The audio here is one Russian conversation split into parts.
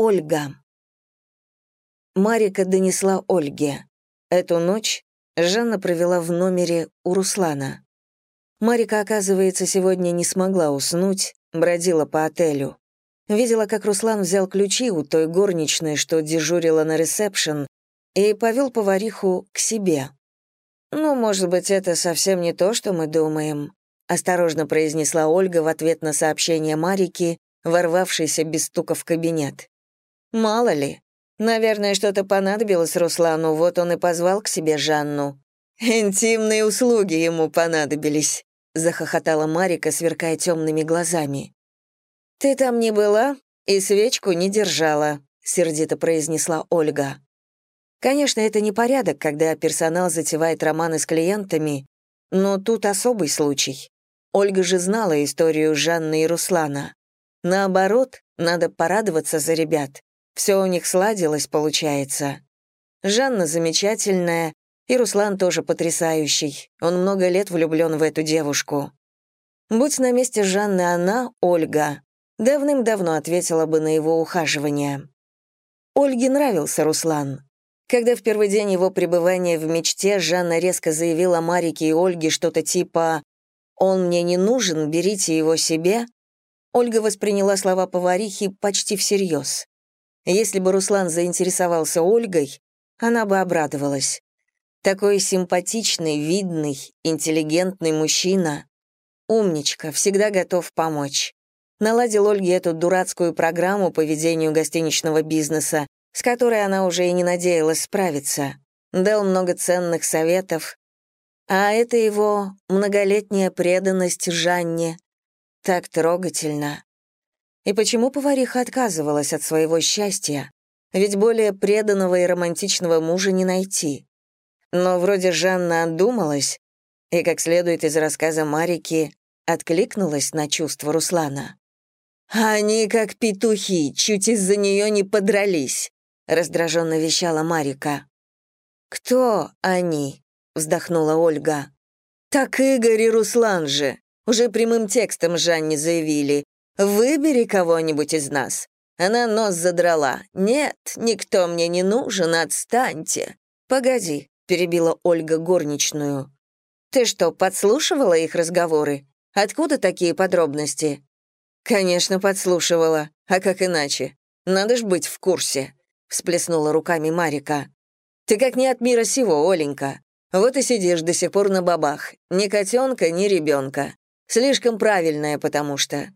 Ольга. Марика донесла Ольге. Эту ночь Жанна провела в номере у Руслана. Марика, оказывается, сегодня не смогла уснуть, бродила по отелю. Видела, как Руслан взял ключи у той горничной, что дежурила на ресепшн, и повел повариху к себе. «Ну, может быть, это совсем не то, что мы думаем», осторожно произнесла Ольга в ответ на сообщение Марики, ворвавшейся без стука в кабинет. «Мало ли, Наверное, что-то понадобилось Руслану, вот он и позвал к себе Жанну. «Интимные услуги ему понадобились», — захохотала Марика, сверкая темными глазами. «Ты там не была и свечку не держала», — сердито произнесла Ольга. Конечно, это не порядок, когда персонал затевает романы с клиентами, но тут особый случай. Ольга же знала историю Жанны и Руслана. Наоборот, надо порадоваться за ребят. Все у них сладилось, получается. Жанна замечательная, и Руслан тоже потрясающий. Он много лет влюблен в эту девушку. Будь на месте Жанны она, Ольга, давным-давно ответила бы на его ухаживание. Ольге нравился Руслан. Когда в первый день его пребывания в мечте Жанна резко заявила Марике и Ольге что-то типа «Он мне не нужен, берите его себе», Ольга восприняла слова поварихи почти всерьез. Если бы Руслан заинтересовался Ольгой, она бы обрадовалась. Такой симпатичный, видный, интеллигентный мужчина. Умничка, всегда готов помочь. Наладил Ольге эту дурацкую программу по ведению гостиничного бизнеса, с которой она уже и не надеялась справиться. Дал много ценных советов. А это его многолетняя преданность Жанне. Так трогательно. И почему повариха отказывалась от своего счастья? Ведь более преданного и романтичного мужа не найти. Но вроде Жанна отдумалась, и, как следует из рассказа Марики, откликнулась на чувства Руслана. «Они как петухи, чуть из-за нее не подрались», — раздраженно вещала Марика. «Кто они?» — вздохнула Ольга. «Так Игорь и Руслан же. Уже прямым текстом Жанне заявили. Выбери кого-нибудь из нас». Она нос задрала. «Нет, никто мне не нужен, отстаньте». «Погоди», — перебила Ольга горничную. «Ты что, подслушивала их разговоры? Откуда такие подробности?» «Конечно, подслушивала. А как иначе? Надо ж быть в курсе», — всплеснула руками Марика. «Ты как не от мира сего, Оленька. Вот и сидишь до сих пор на бабах. Ни котенка, ни ребенка. Слишком правильная, потому что.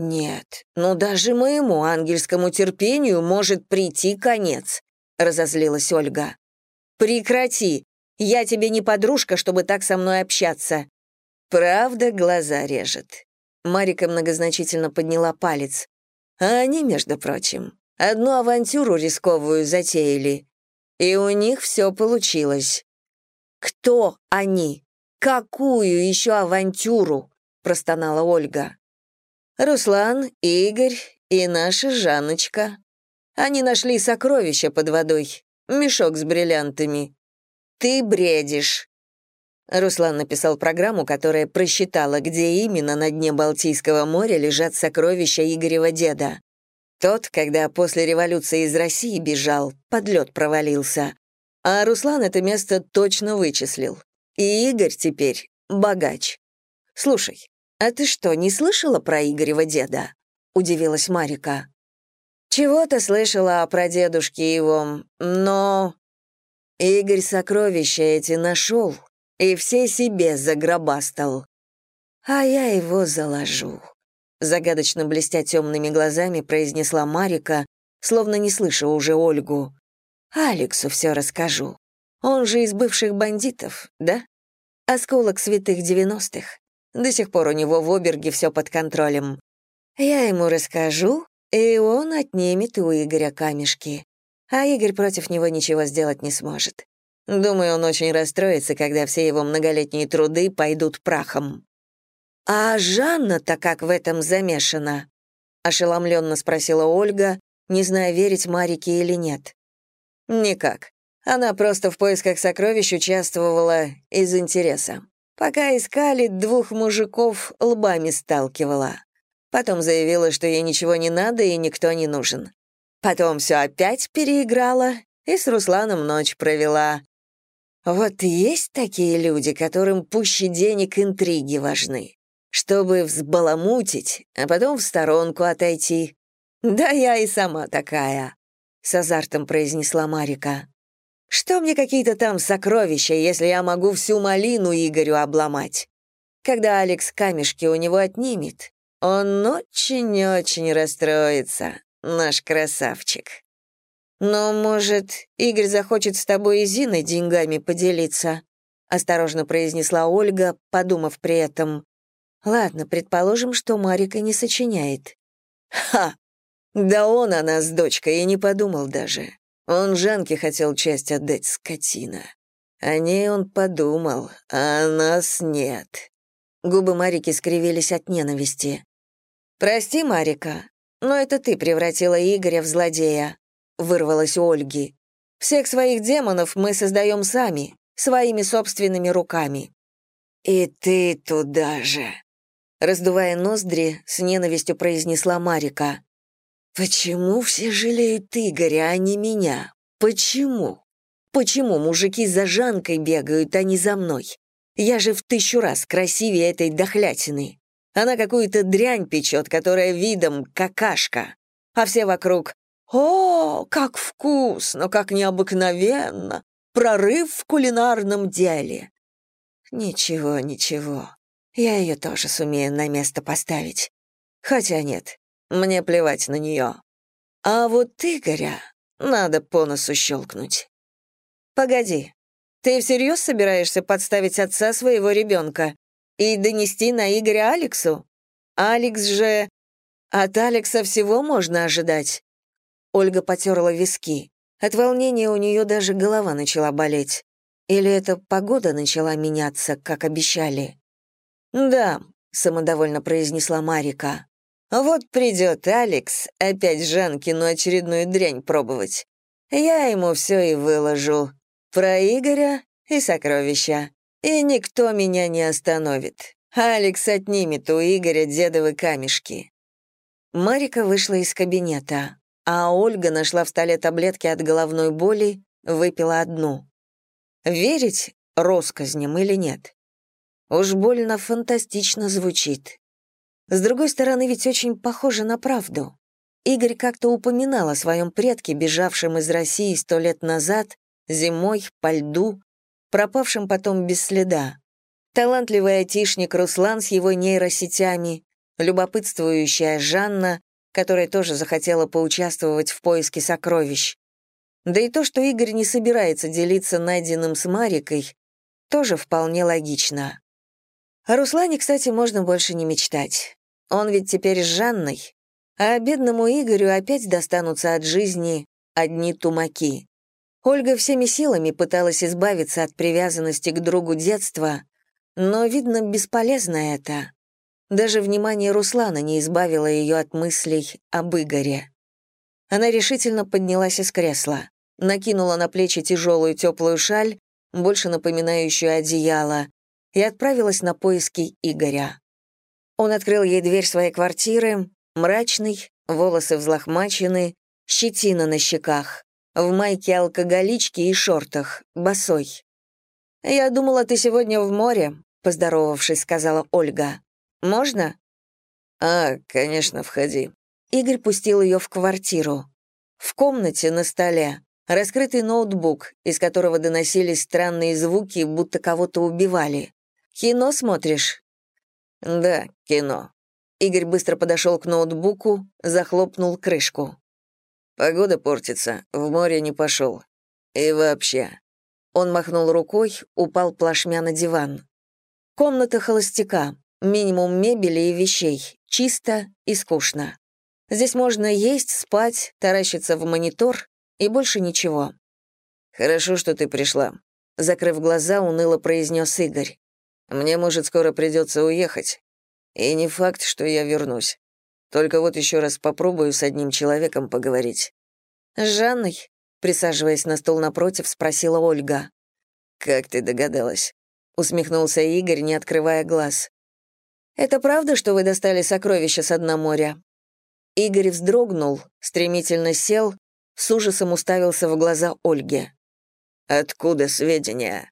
«Нет, ну даже моему ангельскому терпению может прийти конец», — разозлилась Ольга. «Прекрати! Я тебе не подружка, чтобы так со мной общаться». «Правда, глаза режет». Марика многозначительно подняла палец. А они, между прочим, одну авантюру рисковую затеяли. И у них все получилось. «Кто они? Какую еще авантюру?» — простонала Ольга. Руслан, Игорь и наша Жанночка. Они нашли сокровища под водой, мешок с бриллиантами. Ты бредишь. Руслан написал программу, которая просчитала, где именно на дне Балтийского моря лежат сокровища Игорева деда. Тот, когда после революции из России бежал, под лед провалился. А Руслан это место точно вычислил. И Игорь теперь богач. Слушай, «А ты что, не слышала про Игорева деда?» — удивилась Марика. «Чего-то слышала о прадедушке его, но...» Игорь сокровища эти нашел и все себе загробастал. «А я его заложу», — загадочно блестя темными глазами произнесла Марика, словно не слыша уже Ольгу. «Алексу все расскажу. Он же из бывших бандитов, да? Осколок святых девяностых. До сих пор у него в Оберге все под контролем. Я ему расскажу, и он отнимет у Игоря камешки. А Игорь против него ничего сделать не сможет. Думаю, он очень расстроится, когда все его многолетние труды пойдут прахом. «А Жанна-то как в этом замешана?» — ошеломленно спросила Ольга, не зная, верить Марике или нет. «Никак. Она просто в поисках сокровищ участвовала из интереса. Пока искали, двух мужиков лбами сталкивала. Потом заявила, что ей ничего не надо и никто не нужен. Потом все опять переиграла и с Русланом ночь провела. Вот есть такие люди, которым пуще денег интриги важны, чтобы взбаламутить, а потом в сторонку отойти. Да я и сама такая, — с азартом произнесла Марика. Что мне какие-то там сокровища, если я могу всю малину Игорю обломать? Когда Алекс камешки у него отнимет, он очень-очень расстроится, наш красавчик. Но, может, Игорь захочет с тобой и Зиной деньгами поделиться?» — осторожно произнесла Ольга, подумав при этом. «Ладно, предположим, что Марика не сочиняет». «Ха! Да он о нас с дочкой и не подумал даже. Он Жанке хотел часть отдать, скотина. О ней он подумал, а нас нет». Губы Марики скривились от ненависти. «Прости, Марика, но это ты превратила Игоря в злодея», — вырвалась у Ольги. «Всех своих демонов мы создаем сами, своими собственными руками». «И ты туда же», — раздувая ноздри, с ненавистью произнесла Марика. «Почему все жалеют Игоря, а не меня? Почему? Почему мужики за Жанкой бегают, а не за мной? Я же в тысячу раз красивее этой дохлятины». Она какую-то дрянь печет, которая видом какашка. А все вокруг «О, как вкусно, как необыкновенно! Прорыв в кулинарном деле!» «Ничего, ничего. Я ее тоже сумею на место поставить. Хотя нет, мне плевать на нее. А вот Игоря надо по носу щелкнуть. Погоди, ты всерьез собираешься подставить отца своего ребенка? и донести на Игоря Алексу? Алекс же... От Алекса всего можно ожидать. Ольга потерла виски. От волнения у нее даже голова начала болеть. Или эта погода начала меняться, как обещали? «Да», — самодовольно произнесла Марика. «Вот придет Алекс опять Жанкину очередную дрянь пробовать. Я ему все и выложу. Про Игоря и сокровища и никто меня не остановит. Алекс отнимет у Игоря дедовы камешки». Марика вышла из кабинета, а Ольга нашла в столе таблетки от головной боли, выпила одну. Верить россказням или нет? Уж больно фантастично звучит. С другой стороны, ведь очень похоже на правду. Игорь как-то упоминал о своем предке, бежавшем из России сто лет назад, зимой, по льду, пропавшим потом без следа. Талантливый айтишник Руслан с его нейросетями, любопытствующая Жанна, которая тоже захотела поучаствовать в поиске сокровищ. Да и то, что Игорь не собирается делиться найденным с Марикой, тоже вполне логично. О Руслане, кстати, можно больше не мечтать. Он ведь теперь с Жанной, а бедному Игорю опять достанутся от жизни одни тумаки. Ольга всеми силами пыталась избавиться от привязанности к другу детства, но, видно, бесполезно это. Даже внимание Руслана не избавило ее от мыслей об Игоре. Она решительно поднялась из кресла, накинула на плечи тяжелую теплую шаль, больше напоминающую одеяло, и отправилась на поиски Игоря. Он открыл ей дверь своей квартиры, мрачный, волосы взлохмачены, щетина на щеках в майке алкоголички и шортах, босой. «Я думала, ты сегодня в море», — поздоровавшись, сказала Ольга. «Можно?» «А, конечно, входи». Игорь пустил ее в квартиру. В комнате на столе раскрытый ноутбук, из которого доносились странные звуки, будто кого-то убивали. «Кино смотришь?» «Да, кино». Игорь быстро подошел к ноутбуку, захлопнул крышку. Погода портится, в море не пошел. И вообще. Он махнул рукой, упал плашмя на диван. Комната холостяка, минимум мебели и вещей, чисто и скучно. Здесь можно есть, спать, таращиться в монитор и больше ничего. «Хорошо, что ты пришла», — закрыв глаза, уныло произнес Игорь. «Мне, может, скоро придется уехать. И не факт, что я вернусь. Только вот еще раз попробую с одним человеком поговорить». «С Жанной?» Присаживаясь на стул напротив, спросила Ольга. «Как ты догадалась?» Усмехнулся Игорь, не открывая глаз. «Это правда, что вы достали сокровища с дна моря?» Игорь вздрогнул, стремительно сел, с ужасом уставился в глаза Ольге. «Откуда сведения?»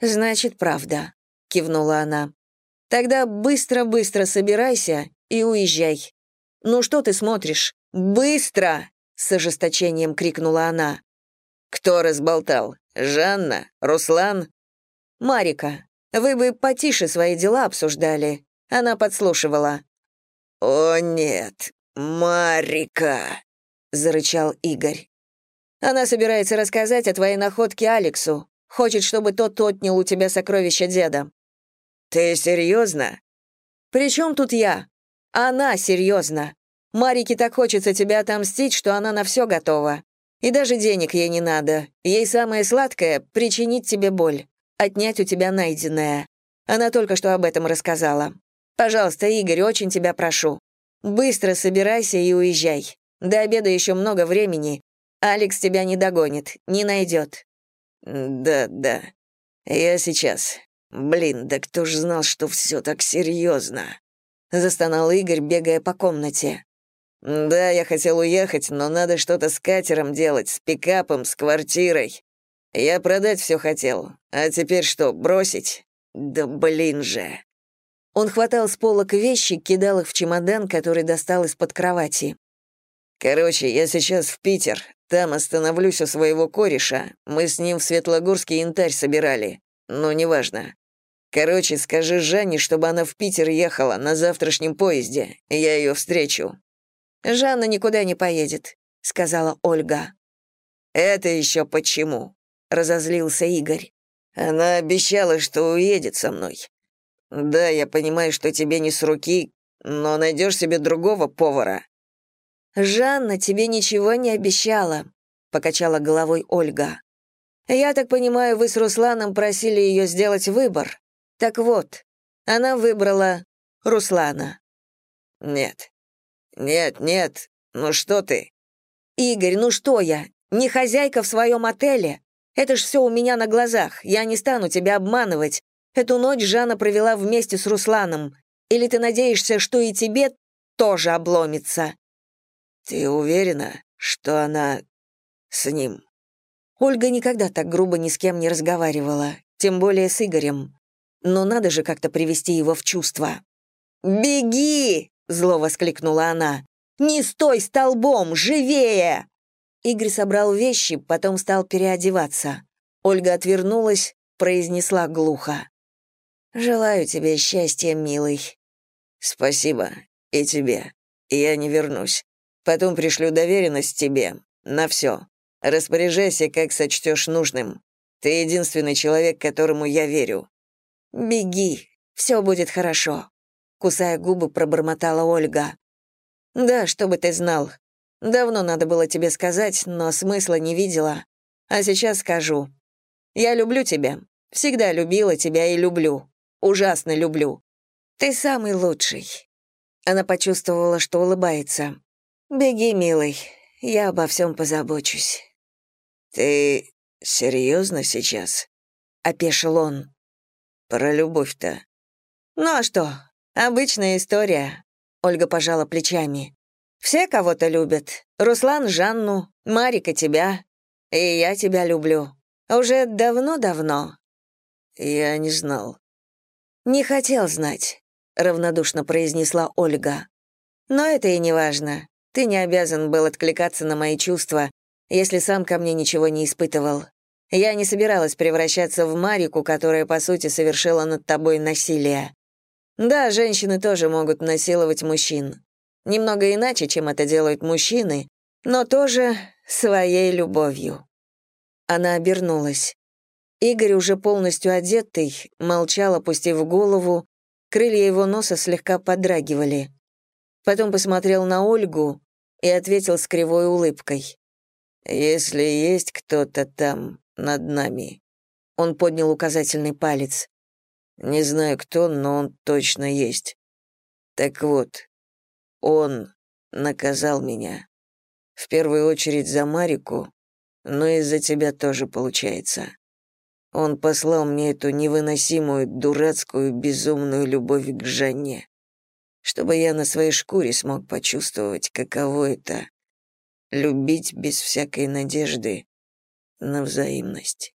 «Значит, правда», — кивнула она. «Тогда быстро-быстро собирайся и уезжай. Ну что ты смотришь? Быстро!» — с ожесточением крикнула она. «Кто разболтал? Жанна? Руслан?» «Марика, вы бы потише свои дела обсуждали». Она подслушивала. «О нет, Марика!» — зарычал Игорь. «Она собирается рассказать о твоей находке Алексу. Хочет, чтобы тот отнял у тебя сокровища деда». «Ты серьезно?» «При чем тут я? Она серьезно. Марике так хочется тебя отомстить, что она на все готова. И даже денег ей не надо. Ей самое сладкое — причинить тебе боль, отнять у тебя найденное. Она только что об этом рассказала. Пожалуйста, Игорь, очень тебя прошу. Быстро собирайся и уезжай. До обеда еще много времени. Алекс тебя не догонит, не найдет. Да, да. Я сейчас. Блин, да кто ж знал, что все так серьезно? Застонал Игорь, бегая по комнате. Да, я хотел уехать, но надо что-то с катером делать, с пикапом, с квартирой. Я продать все хотел. А теперь что, бросить? Да блин же. Он хватал с полок вещи, кидал их в чемодан, который достал из-под кровати. Короче, я сейчас в Питер. Там остановлюсь у своего кореша. Мы с ним в Светлогорске янтарь собирали. Но неважно. Короче, скажи Жанне, чтобы она в Питер ехала на завтрашнем поезде. Я ее встречу. «Жанна никуда не поедет», — сказала Ольга. «Это еще почему?» — разозлился Игорь. «Она обещала, что уедет со мной. Да, я понимаю, что тебе не с руки, но найдешь себе другого повара». «Жанна тебе ничего не обещала», — покачала головой Ольга. «Я так понимаю, вы с Русланом просили ее сделать выбор. Так вот, она выбрала Руслана». «Нет, «Нет, нет, ну что ты?» «Игорь, ну что я? Не хозяйка в своем отеле? Это ж все у меня на глазах, я не стану тебя обманывать. Эту ночь Жанна провела вместе с Русланом. Или ты надеешься, что и тебе тоже обломится?» «Ты уверена, что она с ним?» Ольга никогда так грубо ни с кем не разговаривала, тем более с Игорем. Но надо же как-то привести его в чувство. «Беги!» — зло воскликнула она. «Не стой столбом! Живее!» Игорь собрал вещи, потом стал переодеваться. Ольга отвернулась, произнесла глухо. «Желаю тебе счастья, милый». «Спасибо. И тебе. Я не вернусь. Потом пришлю доверенность тебе. На все. Распоряжайся, как сочтешь нужным. Ты единственный человек, которому я верю». «Беги. Все будет хорошо» кусая губы, пробормотала Ольга. «Да, чтобы ты знал. Давно надо было тебе сказать, но смысла не видела. А сейчас скажу. Я люблю тебя. Всегда любила тебя и люблю. Ужасно люблю. Ты самый лучший». Она почувствовала, что улыбается. «Беги, милый. Я обо всем позабочусь». «Ты серьезно сейчас?» — опешил он. «Про любовь-то». «Ну а что? «Обычная история», — Ольга пожала плечами. «Все кого-то любят. Руслан — Жанну, Марика — тебя. И я тебя люблю. Уже давно-давно». «Я не знал». «Не хотел знать», — равнодушно произнесла Ольга. «Но это и не важно. Ты не обязан был откликаться на мои чувства, если сам ко мне ничего не испытывал. Я не собиралась превращаться в Марику, которая, по сути, совершила над тобой насилие. Да, женщины тоже могут насиловать мужчин. Немного иначе, чем это делают мужчины, но тоже своей любовью. Она обернулась. Игорь, уже полностью одетый, молчал, опустив голову, крылья его носа слегка подрагивали. Потом посмотрел на Ольгу и ответил с кривой улыбкой. «Если есть кто-то там, над нами». Он поднял указательный палец. Не знаю кто, но он точно есть. Так вот, он наказал меня. В первую очередь за Марику, но и за тебя тоже получается. Он послал мне эту невыносимую, дурацкую, безумную любовь к Жанне. чтобы я на своей шкуре смог почувствовать, каково это — любить без всякой надежды на взаимность.